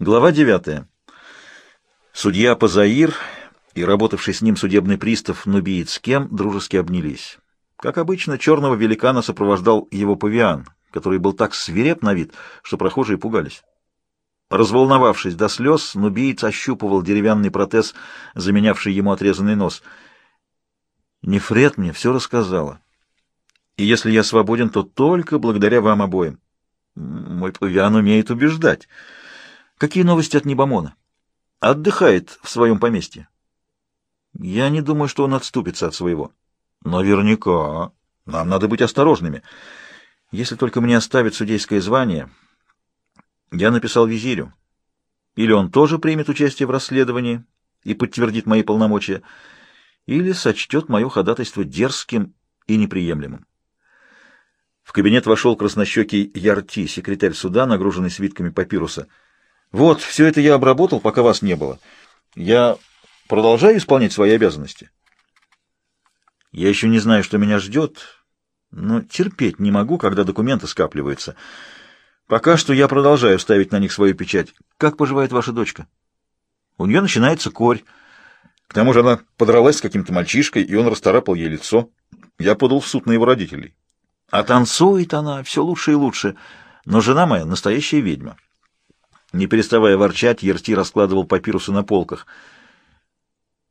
Глава 9. Судья Пазаир и работавший с ним судебный пристав Нубиец Кем дружески обнялись. Как обычно, черного великана сопровождал его павиан, который был так свиреп на вид, что прохожие пугались. Разволновавшись до слез, нубиец ощупывал деревянный протез, заменявший ему отрезанный нос. «Нефред мне все рассказала. И если я свободен, то только благодаря вам обоим. Мой павиан умеет убеждать». Какие новости от Небомона? Отдыхает в своем поместье. Я не думаю, что он отступится от своего. Наверняка. Нам надо быть осторожными. Если только мне оставят судейское звание, я написал визирю. Или он тоже примет участие в расследовании и подтвердит мои полномочия, или сочтет мое ходатайство дерзким и неприемлемым. В кабинет вошел краснощекий Ярти, секретарь суда, нагруженный свитками папируса — вот, все это я обработал, пока вас не было. Я продолжаю исполнять свои обязанности. Я еще не знаю, что меня ждет, но терпеть не могу, когда документы скапливаются. Пока что я продолжаю ставить на них свою печать. Как поживает ваша дочка? У нее начинается корь. К тому же она подралась с каким-то мальчишкой, и он расторапал ей лицо. Я подал в суд на его родителей. А танцует она все лучше и лучше, но жена моя настоящая ведьма. Не переставая ворчать, Ерти раскладывал папирусы на полках.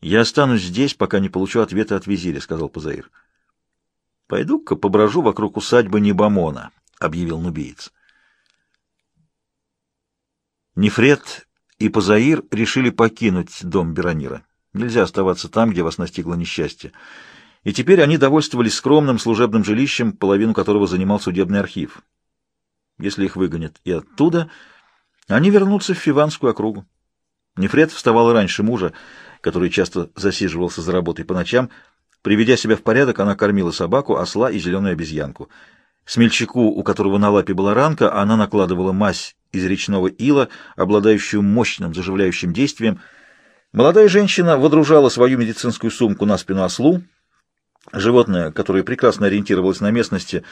«Я останусь здесь, пока не получу ответа от визиря», — сказал Пазаир. «Пойду-ка поброжу вокруг усадьбы Небамона», — объявил нубиец. Нефред и Пазаир решили покинуть дом Беронира. Нельзя оставаться там, где вас настигло несчастье. И теперь они довольствовались скромным служебным жилищем, половину которого занимал судебный архив. Если их выгонят и оттуда они вернутся в Фиванскую округу. Нефред вставала раньше мужа, который часто засиживался за работой по ночам. Приведя себя в порядок, она кормила собаку, осла и зеленую обезьянку. Смельчаку, у которого на лапе была ранка, она накладывала мазь из речного ила, обладающую мощным заживляющим действием. Молодая женщина водружала свою медицинскую сумку на спину ослу. Животное, которое прекрасно ориентировалось на местности,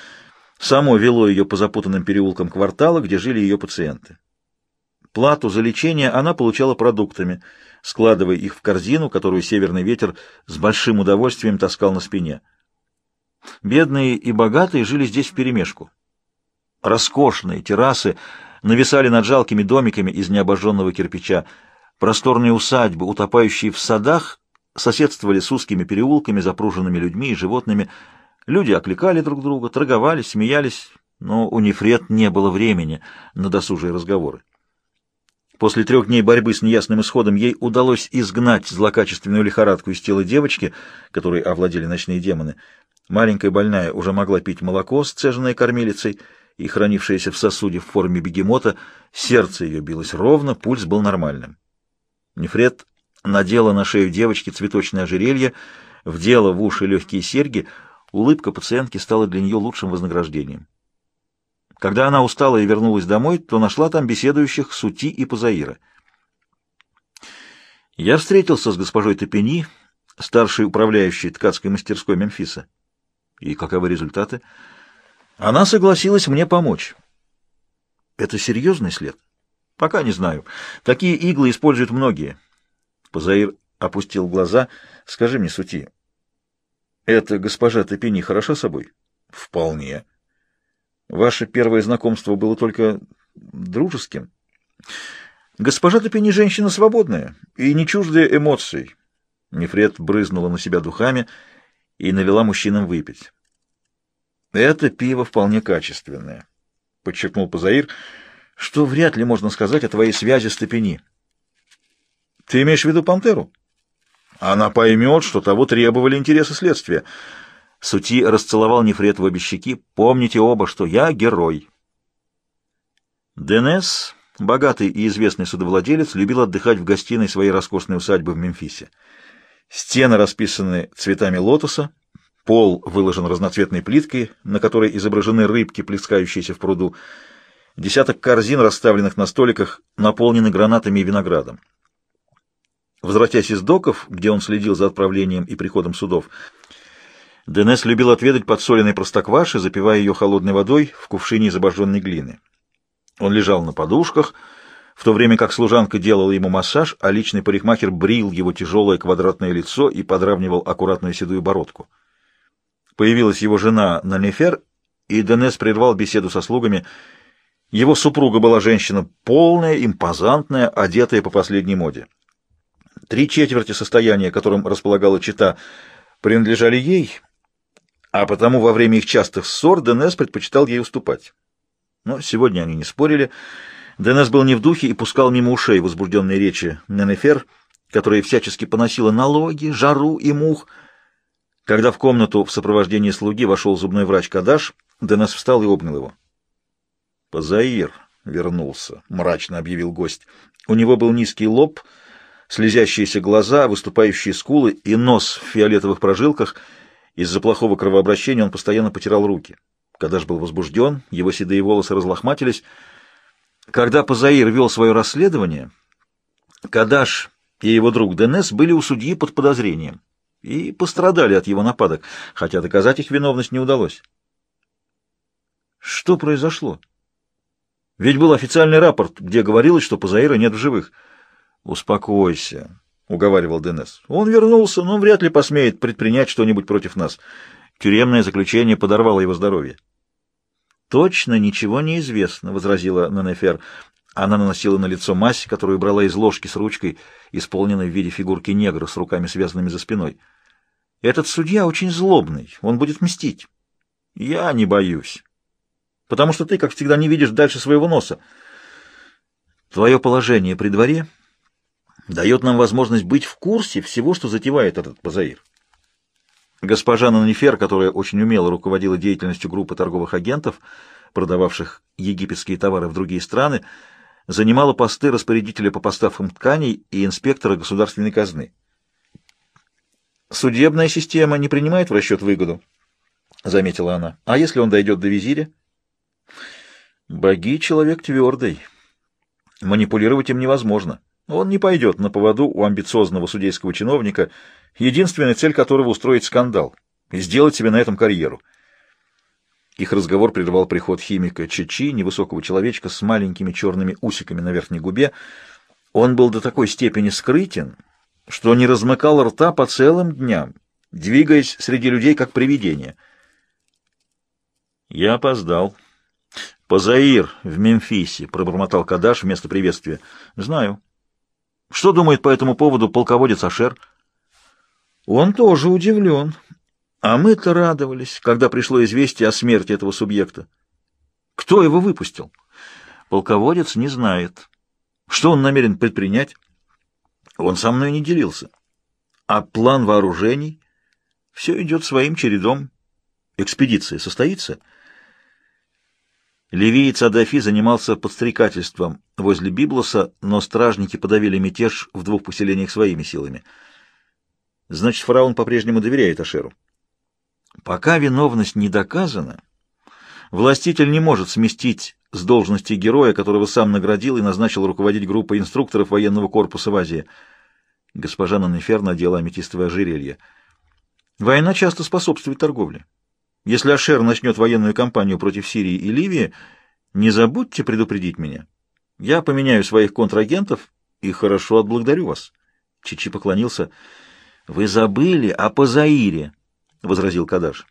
само вело ее по запутанным переулкам квартала, где жили ее пациенты. Плату за лечение она получала продуктами, складывая их в корзину, которую северный ветер с большим удовольствием таскал на спине. Бедные и богатые жили здесь вперемешку. Роскошные террасы нависали над жалкими домиками из необожженного кирпича. Просторные усадьбы, утопающие в садах, соседствовали с узкими переулками, запруженными людьми и животными. Люди окликали друг друга, торговались, смеялись, но у Нефред не было времени на досужие разговоры. После трех дней борьбы с неясным исходом ей удалось изгнать злокачественную лихорадку из тела девочки, которой овладели ночные демоны. Маленькая больная уже могла пить молоко, сцеженное кормилицей, и хранившееся в сосуде в форме бегемота, сердце ее билось ровно, пульс был нормальным. Нефред надела на шею девочки цветочное ожерелье, вдела в уши легкие серьги, улыбка пациентки стала для нее лучшим вознаграждением. Когда она устала и вернулась домой, то нашла там беседующих Сути и Пазаира. Я встретился с госпожой Топени, старшей управляющей ткацкой мастерской Мемфиса. И каковы результаты? Она согласилась мне помочь. Это серьезный след? Пока не знаю. Такие иглы используют многие. Пазаир опустил глаза. Скажи мне, Сути, эта госпожа Топени хороша собой? Вполне. Ваше первое знакомство было только дружеским. Госпожа Топини женщина свободная и не чуждая эмоций. Нефред брызнула на себя духами и навела мужчинам выпить. Это пиво вполне качественное, подчеркнул Пазаир, что вряд ли можно сказать о твоей связи с Топини. Ты имеешь в виду пантеру? Она поймет, что того требовали интересы следствия. Сути расцеловал Нефред в обе щеки. «Помните оба, что я герой». Денес, богатый и известный судовладелец, любил отдыхать в гостиной своей роскошной усадьбы в Мемфисе. Стены расписаны цветами лотоса, пол выложен разноцветной плиткой, на которой изображены рыбки, плескающиеся в пруду. Десяток корзин, расставленных на столиках, наполнены гранатами и виноградом. Возвратясь из доков, где он следил за отправлением и приходом судов, Денес любил отведать подсоленной простокваши, запивая ее холодной водой в кувшине из обожженной глины. Он лежал на подушках, в то время как служанка делала ему массаж, а личный парикмахер брил его тяжелое квадратное лицо и подравнивал аккуратную седую бородку. Появилась его жена Нанефер, и Денес прервал беседу со слугами. Его супруга была женщина полная, импозантная, одетая по последней моде. Три четверти состояния, которым располагала чита, принадлежали ей, а потому во время их частых ссор Денес предпочитал ей уступать. Но сегодня они не спорили. Денес был не в духе и пускал мимо ушей возбужденные речи Ненефер, которая всячески поносила налоги, жару и мух. Когда в комнату в сопровождении слуги вошел зубной врач Кадаш, Денес встал и обнял его. «Позаир вернулся», — мрачно объявил гость. У него был низкий лоб, слезящиеся глаза, выступающие скулы и нос в фиолетовых прожилках. Из-за плохого кровообращения он постоянно потирал руки. Кадаш был возбужден, его седые волосы разлохматились. Когда Пазаир вел свое расследование, Кадаш и его друг Денес были у судьи под подозрением и пострадали от его нападок, хотя доказать их виновность не удалось. Что произошло? Ведь был официальный рапорт, где говорилось, что Пазаира нет в живых. «Успокойся», — уговаривал Денес. «Он вернулся, но вряд ли посмеет предпринять что-нибудь против нас». Тюремное заключение подорвало его здоровье. «Точно ничего не известно», — возразила Нанефер. Она наносила на лицо мазь, которую брала из ложки с ручкой, исполненной в виде фигурки негра с руками, связанными за спиной. «Этот судья очень злобный, он будет мстить». «Я не боюсь, потому что ты, как всегда, не видишь дальше своего носа. Твое положение при дворе дает нам возможность быть в курсе всего, что затевает этот Базаир». Госпожа Нанифер, которая очень умело руководила деятельностью группы торговых агентов, продававших египетские товары в другие страны, занимала посты распорядителя по поставкам тканей и инспектора государственной казны. «Судебная система не принимает в расчет выгоду», — заметила она. «А если он дойдет до визиря?» «Боги — человек твердый. Манипулировать им невозможно. Он не пойдет на поводу у амбициозного судейского чиновника, единственная цель которого — устроить скандал и сделать себе на этом карьеру. Их разговор прервал приход химика Чичи, невысокого человечка с маленькими черными усиками на верхней губе. Он был до такой степени скрытен, что не размыкал рта по целым дням, двигаясь среди людей как привидение. «Я опоздал», «Позаир в Мемфисе», — пробормотал Кадаш вместо приветствия. «Знаю». Что думает по этому поводу полководец Ашер? Он тоже удивлен. А мы-то радовались, когда пришло известие о смерти этого субъекта. Кто его выпустил? Полководец не знает. Что он намерен предпринять? Он со мной не делился. А план вооружений? Все идет своим чередом. Экспедиция состоится — Ливиец Адафи занимался подстрекательством возле Библоса, но стражники подавили мятеж в двух поселениях своими силами. Значит, фараон по-прежнему доверяет Ашеру. Пока виновность не доказана, властитель не может сместить с должности героя, которого сам наградил и назначил руководить группой инструкторов военного корпуса в Азии. Госпожа Нанефер надела аметистовое ожерелье. Война часто способствует торговле. Если Ашер начнет военную кампанию против Сирии и Ливии, не забудьте предупредить меня. Я поменяю своих контрагентов и хорошо отблагодарю вас. Чичи поклонился. — Вы забыли о Пазаире, — возразил Кадаш.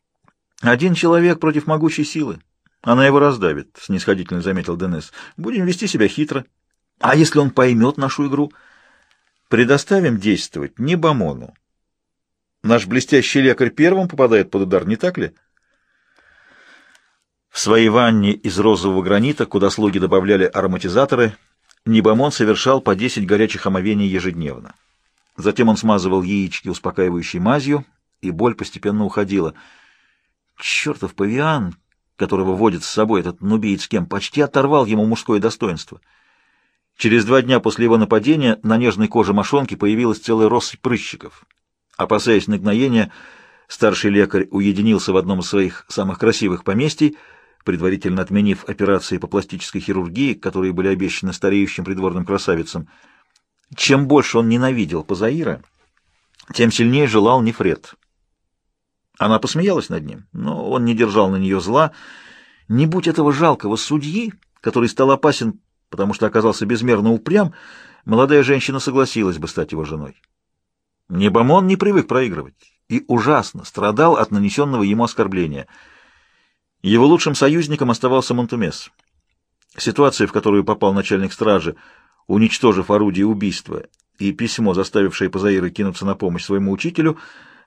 — Один человек против могучей силы. Она его раздавит, — снисходительно заметил Денес. — Будем вести себя хитро. А если он поймет нашу игру? Предоставим действовать не Бамону, Наш блестящий лекарь первым попадает под удар, не так ли? В своей ванне из розового гранита, куда слуги добавляли ароматизаторы, Нибамон совершал по 10 горячих омовений ежедневно. Затем он смазывал яички успокаивающей мазью, и боль постепенно уходила. Чертов павиан, которого водит с собой этот нубиец кем, почти оторвал ему мужское достоинство. Через два дня после его нападения на нежной коже мошонки появилась целая россыпь прыщиков. Опасаясь нагноения, старший лекарь уединился в одном из своих самых красивых поместий, предварительно отменив операции по пластической хирургии, которые были обещаны стареющим придворным красавицам. Чем больше он ненавидел Пазаира, тем сильнее желал Нефред. Она посмеялась над ним, но он не держал на нее зла. Не будь этого жалкого судьи, который стал опасен потому что оказался безмерно упрям, молодая женщина согласилась бы стать его женой. Небомон не привык проигрывать и ужасно страдал от нанесенного ему оскорбления. Его лучшим союзником оставался Монтумес. Ситуация, в которую попал начальник стражи, уничтожив орудие убийства, и письмо, заставившее Пазаира кинуться на помощь своему учителю,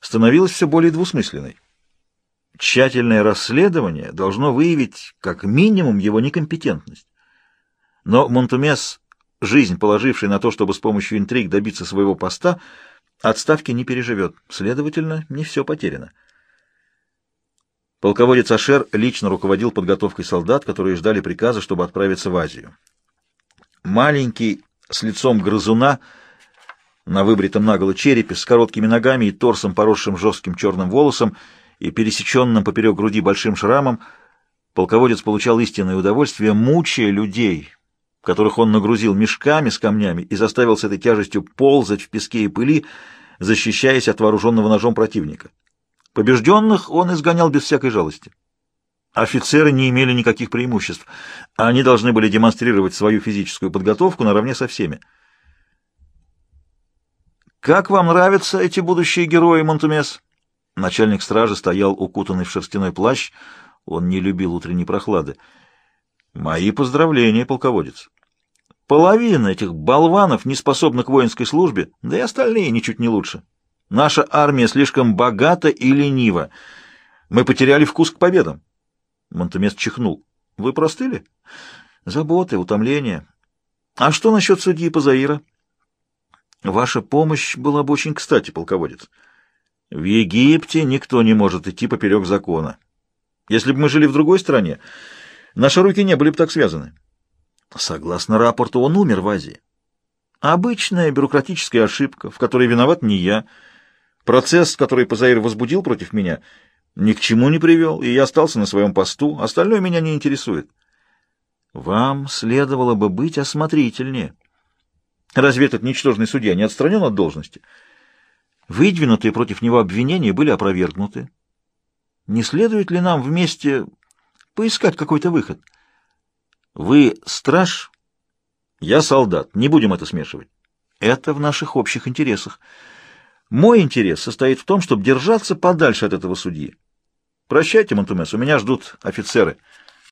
становилась все более двусмысленной. Тщательное расследование должно выявить как минимум его некомпетентность. Но Монтумес, жизнь положивший на то, чтобы с помощью интриг добиться своего поста, отставки не переживет. Следовательно, не все потеряно. Полководец Ашер лично руководил подготовкой солдат, которые ждали приказа, чтобы отправиться в Азию. Маленький, с лицом грызуна, на выбритом наголо черепе, с короткими ногами и торсом, поросшим жестким черным волосом и пересеченным поперек груди большим шрамом, полководец получал истинное удовольствие, мучая людей, которых он нагрузил мешками с камнями и заставил с этой тяжестью ползать в песке и пыли, защищаясь от вооруженного ножом противника. Побежденных он изгонял без всякой жалости. Офицеры не имели никаких преимуществ. Они должны были демонстрировать свою физическую подготовку наравне со всеми. «Как вам нравятся эти будущие герои, Монтумес?» Начальник стражи стоял укутанный в шерстяной плащ. Он не любил утренней прохлады. «Мои поздравления, полководец. Половина этих болванов не способна к воинской службе, да и остальные ничуть не лучше. Наша армия слишком богата и ленива. Мы потеряли вкус к победам». Монтумес чихнул. «Вы простыли?» «Заботы, утомление. А что насчет судьи Пазаира?» Ваша помощь была бы очень кстати, полководец. В Египте никто не может идти поперек закона. Если бы мы жили в другой стране, наши руки не были бы так связаны. Согласно рапорту, он умер в Азии. Обычная бюрократическая ошибка, в которой виноват не я. Процесс, который Пазаир возбудил против меня, ни к чему не привел, и я остался на своем посту. Остальное меня не интересует. Вам следовало бы быть осмотрительнее. Разве этот ничтожный судья не отстранен от должности? Выдвинутые против него обвинения были опровергнуты. Не следует ли нам вместе поискать какой-то выход? Вы страж, я солдат. Не будем это смешивать. Это в наших общих интересах. Мой интерес состоит в том, чтобы держаться подальше от этого судьи. Прощайте, Монтумес, у меня ждут офицеры.